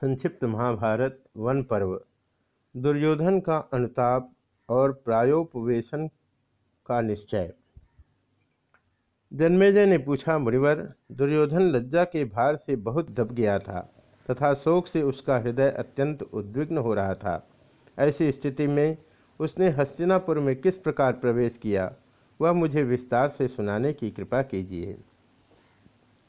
संक्षिप्त महाभारत, वन पर्व। दुर्योधन का अनुताप और प्रायोपवेशन का निश्चय। जन्मेजय ने पूछा, मुनिवर, दुर्योधन लज्जा के भार से बहुत दब गया था तथा शोक से उसका हृदय अत्यंत उद्विग्न हो रहा था। ऐसी स्थिति में उसने हस्तिनापुर में किस प्रकार प्रवेश किया, वह मुझे विस्तार से सुनाने की कृपा कीजिए।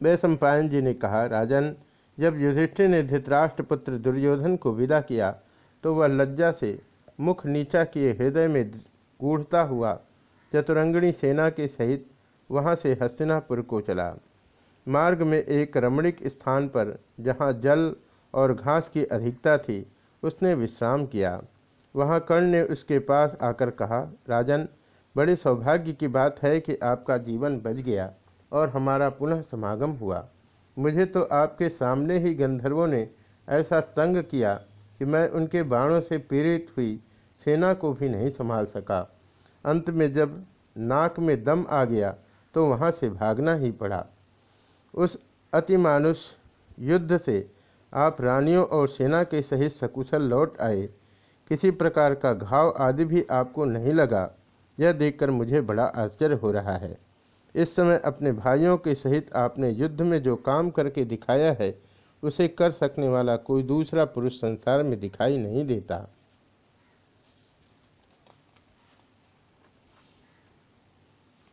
वैशंपायन जी ने कहा, राजन जब युधिष्ठिर ने धृतराष्ट्र पुत्र दुर्योधन को विदा किया तो वह लज्जा से मुख नीचा किए हृदय में गूढ़ता हुआ चतुरंगणी सेना के सहित वहाँ से हस्तिनापुर को चला। मार्ग में एक रमणीक स्थान पर जहाँ जल और घास की अधिकता थी, उसने विश्राम किया। वहाँ कर्ण ने उसके पास आकर कहा, राजन, बड़े सौभाग्य की बात है कि आपका जीवन बच गया और हमारा पुनः समागम हुआ। मुझे तो आपके सामने ही गंधर्वों ने ऐसा तंग किया कि मैं उनके बाणों से पीड़ित हुई सेना को भी नहीं संभाल सका। अंत में जब नाक में दम आ गया तो वहाँ से भागना ही पड़ा। उस अतिमानुष युद्ध से आप रानियों और सेना के सहित सकुशल लौट आए। किसी प्रकार का घाव आदि भी आपको नहीं लगा। यह देखकर मुझे बड़ा आश्चर्य हो रहा है। इस समय अपने भाइयों के सहित आपने युद्ध में जो काम करके दिखाया है, उसे कर सकने वाला कोई दूसरा पुरुष संसार में दिखाई नहीं देता।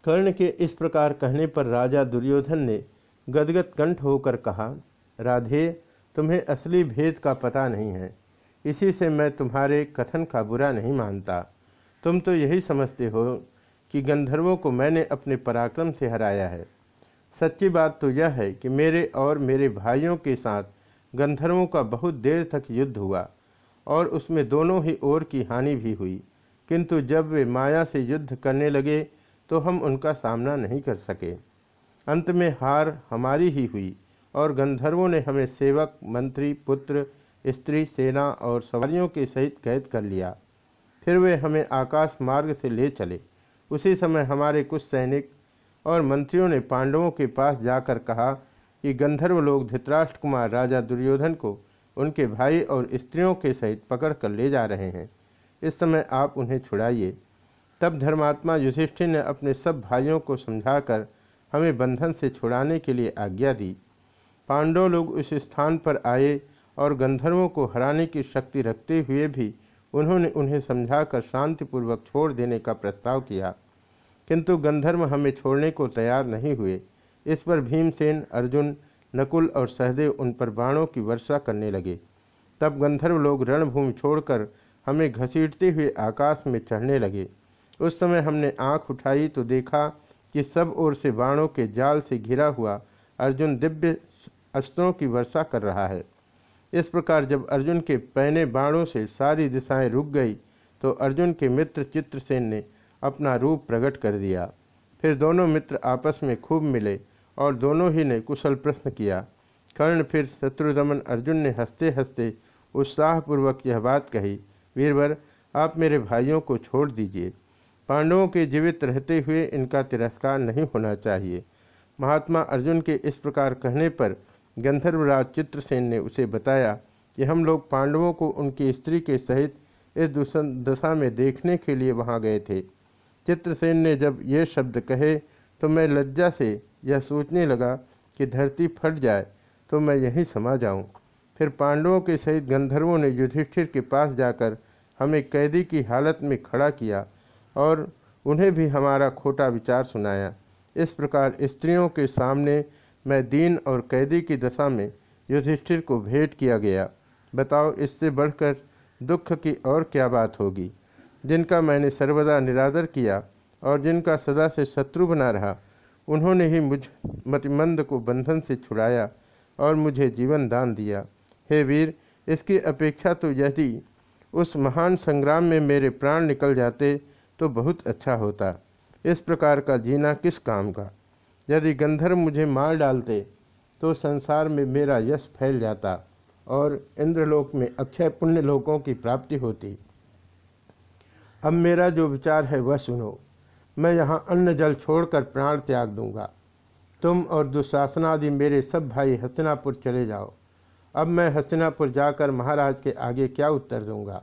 कर्ण के इस प्रकार कहने पर राजा दुर्योधन ने गदगद कंठ होकर कहा, राधे, तुम्हें असली भेद का पता नहीं है। इसी से मैं तुम्हारे कथन का बुरा नहीं मानता। तुम तो यही समझते हो कि गंधर्वों को मैंने अपने पराक्रम से हराया है। सच्ची बात तो यह है कि मेरे और मेरे भाइयों के साथ गंधर्वों का बहुत देर तक युद्ध हुआ और उसमें दोनों ही ओर की हानि भी हुई। किंतु जब वे माया से युद्ध करने लगे तो हम उनका सामना नहीं कर सके। अंत में हार हमारी ही हुई और गंधर्वों ने हमें सेवक, मंत्री, पुत्र, स्त्री, सेना और सवारियों के सहित कैद कर लिया। फिर वे हमें आकाश मार्ग से ले चले। उसी समय हमारे कुछ सैनिक और मंत्रियों ने पांडवों के पास जाकर कहा कि गंधर्व लोग धृतराष्ट्र कुमार राजा दुर्योधन को उनके भाई और स्त्रियों के सहित पकड़ कर ले जा रहे हैं। इस समय आप उन्हें छुड़ाइए। तब धर्मात्मा युधिष्ठिर ने अपने सब भाइयों को समझाकर हमें बंधन से छुड़ाने के लिए आज्ञा दी। पांडव लोग उस स्थान पर आए और गंधर्वों को हराने की शक्ति रखते हुए भी उन्होंने उन्हें समझाकर शांतिपूर्वक छोड़ देने का प्रस्ताव किया। किंतु गंधर्व हमें छोड़ने को तैयार नहीं हुए। इस पर भीमसेन, अर्जुन, नकुल और सहदेव उन पर बाणों की वर्षा करने लगे। तब गंधर्व लोग रणभूमि छोड़कर हमें घसीटते हुए आकाश में चढ़ने लगे। उस समय हमने आँख उठाई तो देखा कि सब ओर से बाणों के जाल से घिरा हुआ अर्जुन दिव्य अस्त्रों की वर्षा कर रहा है। इस प्रकार जब अर्जुन के पहने बाणों से सारी दिशाएँ रुक गई तो अर्जुन के मित्र चित्रसेन ने अपना रूप प्रकट कर दिया। फिर दोनों मित्र आपस में खूब मिले और दोनों ही ने कुशल प्रश्न किया। कर्ण फिर शत्रुदमन अर्जुन ने हँसते हँसते उत्साहपूर्वक यह बात कही, वीरवर, आप मेरे भाइयों को छोड़ दीजिए। पांडवों के जीवित रहते हुए इनका तिरस्कार नहीं होना चाहिए। महात्मा अर्जुन के इस प्रकार कहने पर गंधर्वराज चित्रसेन ने उसे बताया कि हम लोग पांडवों को उनकी स्त्री के सहित इस दशा में देखने के लिए वहाँ गए थे चित्रसेन ने जब ये शब्द कहे तो मैं लज्जा से यह सोचने लगा कि धरती फट जाए तो मैं यहीं समा जाऊँ। फिर पांडवों के सहित गंधर्वों ने युधिष्ठिर के पास जाकर हमें कैदी की हालत में खड़ा किया और उन्हें भी हमारा खोटा विचार सुनाया इस प्रकार स्त्रियों के सामने मैं दीन और कैदी की दशा में युधिष्ठिर को भेंट किया गया। बताओ, इससे बढ़कर दुख की और क्या बात होगी? जिनका मैंने सर्वदा निरादर किया और जिनका सदा से शत्रु बना रहा, उन्होंने ही मुझ मतिमंद को बंधन से छुड़ाया और मुझे जीवन दान दिया। हे वीर, इसकी अपेक्षा तो यदि उस महान संग्राम में मेरे प्राण निकल जाते तो बहुत अच्छा होता। इस प्रकार का जीना किस काम का? यदि गंधर्व मुझे मार डालते तो संसार में मेरा यश फैल जाता और इंद्रलोक में अक्षय पुण्य लोकों की प्राप्ति होती। अब मेरा जो विचार है वह सुनो। मैं यहाँ अन्न जल छोड़कर प्राण त्याग दूँगा। तुम और दुशासनादि मेरे सब भाई हस्तिनापुर चले जाओ। अब मैं हस्तिनापुर जाकर महाराज के आगे क्या उत्तर दूँगा?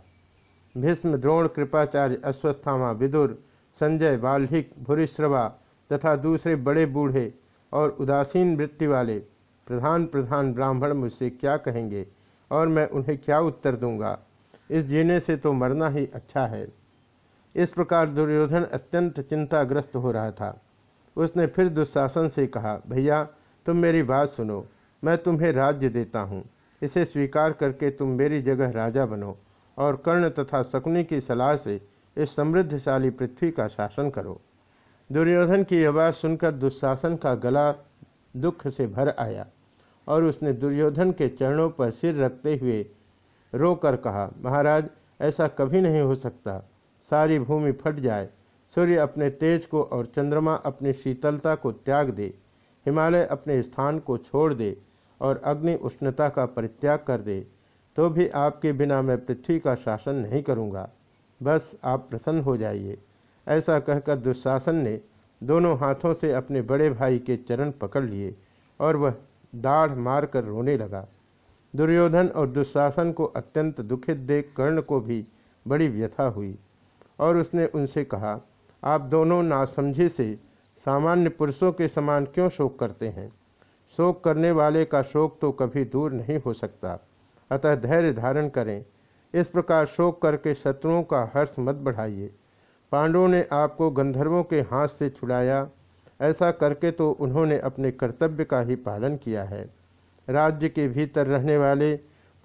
भीष्म, द्रोण, कृपाचार्य, अश्वस्थामा, विदुर, संजय बाल्हिक भूरिश्रवा तथा दूसरे बड़े बूढ़े और उदासीन वृत्ति वाले, प्रधान प्रधान ब्राह्मण मुझसे क्या कहेंगे और मैं उन्हें क्या उत्तर दूँगा? इस जीने से तो मरना ही अच्छा है। इस प्रकार दुर्योधन अत्यंत चिंताग्रस्त हो रहा था। उसने फिर दुशासन से कहा, भैया, तुम मेरी बात सुनो। मैं तुम्हें राज्य देता हूँ। इसे स्वीकार करके तुम मेरी जगह राजा बनो और कर्ण तथा शकुनी की सलाह से इस समृद्धशाली पृथ्वी का शासन करो। दुर्योधन की बात सुनकर दुशासन का गला दुख से भर आया और उसने दुर्योधन के चरणों पर सिर रखते हुए रोकर कहा, महाराज, ऐसा कभी नहीं हो सकता। सारी भूमि फट जाए। सूर्य अपने तेज को और चंद्रमा अपनी शीतलता को त्याग दे। हिमालय अपने स्थान को छोड़ दे और अग्नि उष्णता का परित्याग कर दे। तो भी आपके बिना मैं पृथ्वी का शासन नहीं करूँगा। बस आप प्रसन्न हो जाइए। ऐसा कहकर दुशासन ने दोनों हाथों से अपने बड़े भाई के चरण पकड़ लिए और वह दाढ़ मारकर रोने लगा। दुर्योधन और दुशासन को अत्यंत दुखित देख कर्ण को भी बड़ी व्यथा हुई और उसने उनसे कहा, आप दोनों नासमझे से सामान्य पुरुषों के समान क्यों शोक करते हैं? शोक करने वाले का शोक तो कभी दूर नहीं हो सकता। अतः धैर्य धारण करें। इस प्रकार शोक करके शत्रुओं का हर्ष मत बढ़ाइए। पांडवों ने आपको गंधर्वों के हाथ से छुड़ाया। ऐसा करके तो उन्होंने अपने कर्तव्य का ही पालन किया है। राज्य के भीतर रहने वाले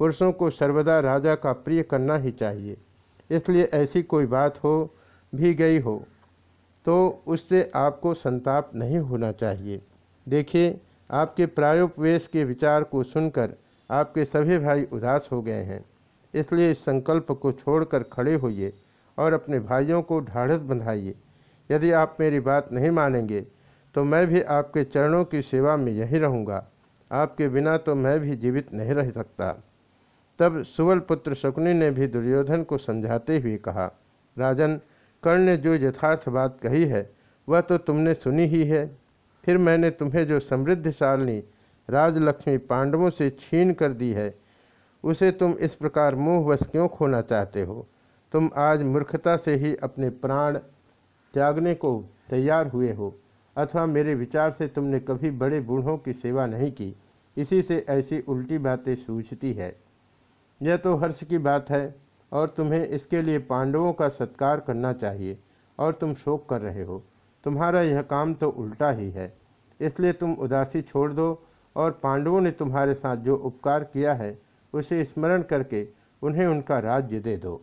पुरुषों को सर्वदा राजा का प्रिय करना ही चाहिए। इसलिए ऐसी कोई बात हो, भी गई हो तो उससे आपको संताप नहीं होना चाहिए। देखिए, आपके प्रायोपवेश के विचार को सुनकर आपके सभी भाई उदास हो गए हैं। इसलिए इस संकल्प को छोड़कर खड़े होइए। और अपने भाइयों को ढाढ़स बंधाइए। यदि आप मेरी बात नहीं मानेंगे तो मैं भी आपके चरणों की सेवा में यहीं रहूँगा। आपके बिना तो मैं भी जीवित नहीं रह सकता। तब सुवल पुत्र शकुनी ने भी दुर्योधन को समझाते हुए कहा, राजन, कर्ण ने जो यथार्थ बात कही है, वह तो तुमने सुनी ही है। फिर मैंने तुम्हें जो समृद्धशालिनी, राजलक्ष्मी पांडवों से छीन कर दी है, उसे तुम इस प्रकार मोहवश क्यों खोना चाहते हो? तुम आज मूर्खता से ही अपने प्राण त्यागने को तैयार हुए हो, अथवा मेरे विचार से तुमने कभी बड़े बूढ़ों की सेवा नहीं की। इसी से ऐसी उल्टी बातें सूझती है। यह तो हर्ष की बात है, और तुम्हें इसके लिए पांडवों का सत्कार करना चाहिए, और तुम शोक कर रहे हो। तुम्हारा यह काम तो उल्टा ही है। इसलिए तुम उदासी छोड़ दो, और पांडवों ने तुम्हारे साथ जो उपकार किया है, उसे स्मरण करके उन्हें उनका राज्य दे दो।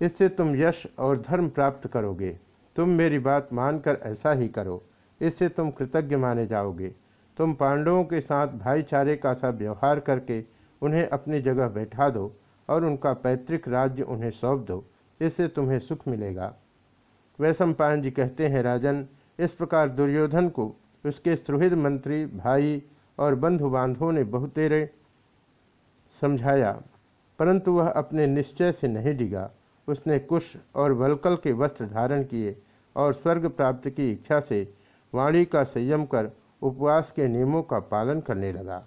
इससे तुम यश और धर्म प्राप्त करोगे। तुम मेरी बात मानकर ऐसा ही करो। इससे तुम कृतज्ञ माने जाओगे। तुम पांडवों के साथ भाईचारे का सा व्यवहार करके उन्हें अपनी जगह बैठा दो और उनका पैतृक राज्य उन्हें सौंप दो। इससे तुम्हें सुख मिलेगा। वैशम पायन जी कहते हैं, राजन, इस प्रकार दुर्योधन को उसके सुहृद मंत्री, भाई और बंधु बांधवों ने बहुतेरे समझाया, परंतु वह अपने निश्चय से नहीं डिगा। उसने कुश और वलकल के वस्त्र धारण किए और स्वर्ग प्राप्त की इच्छा से वाणी का संयम कर उपवास के नियमों का पालन करने लगा।